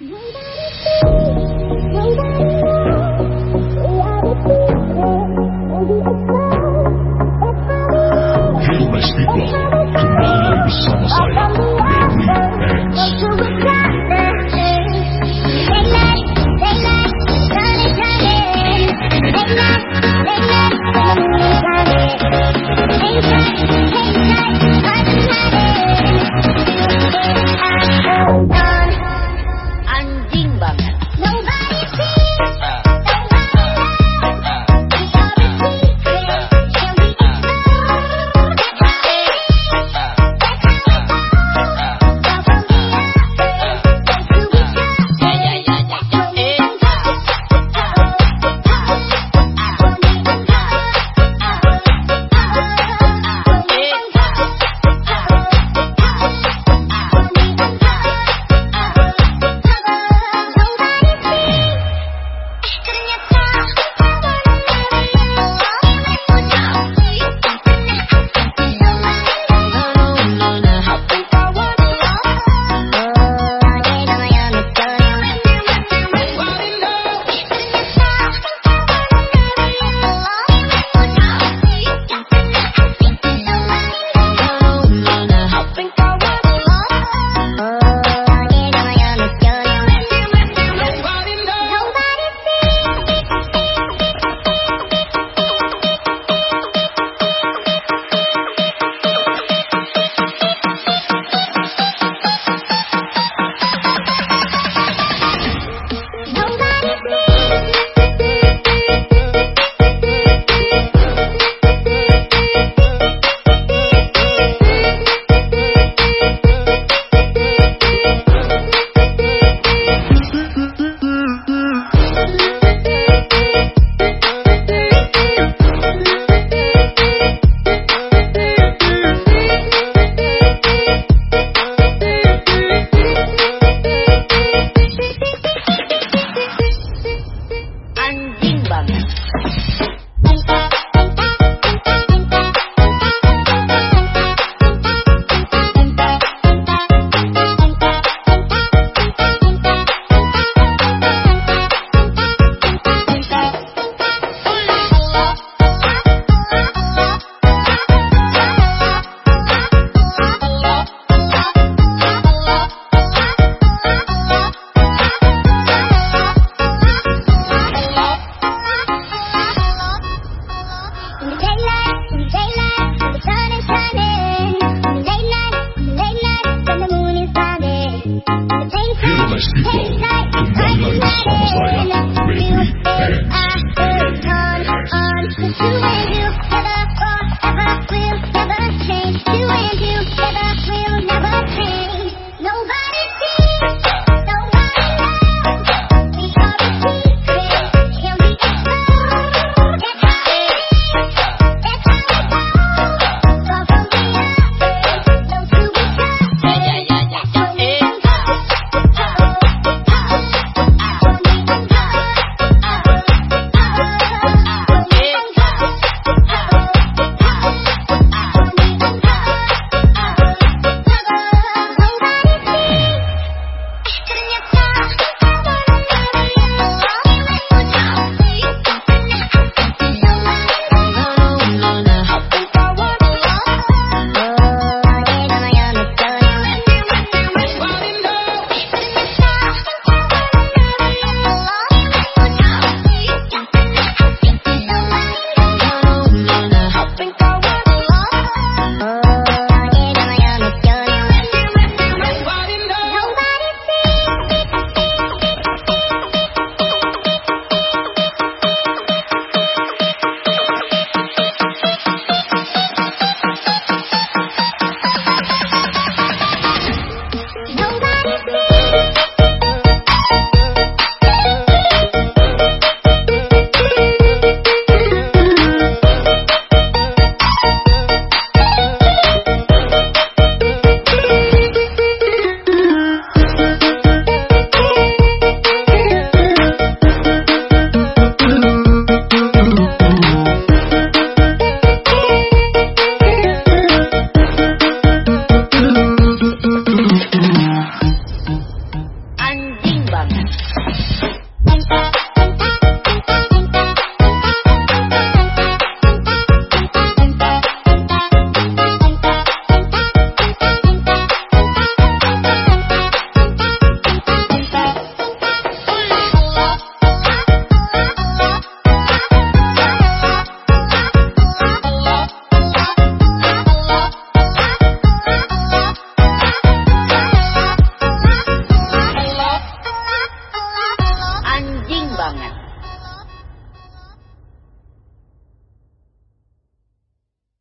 Wait Humorous people, the one like the summer's fire.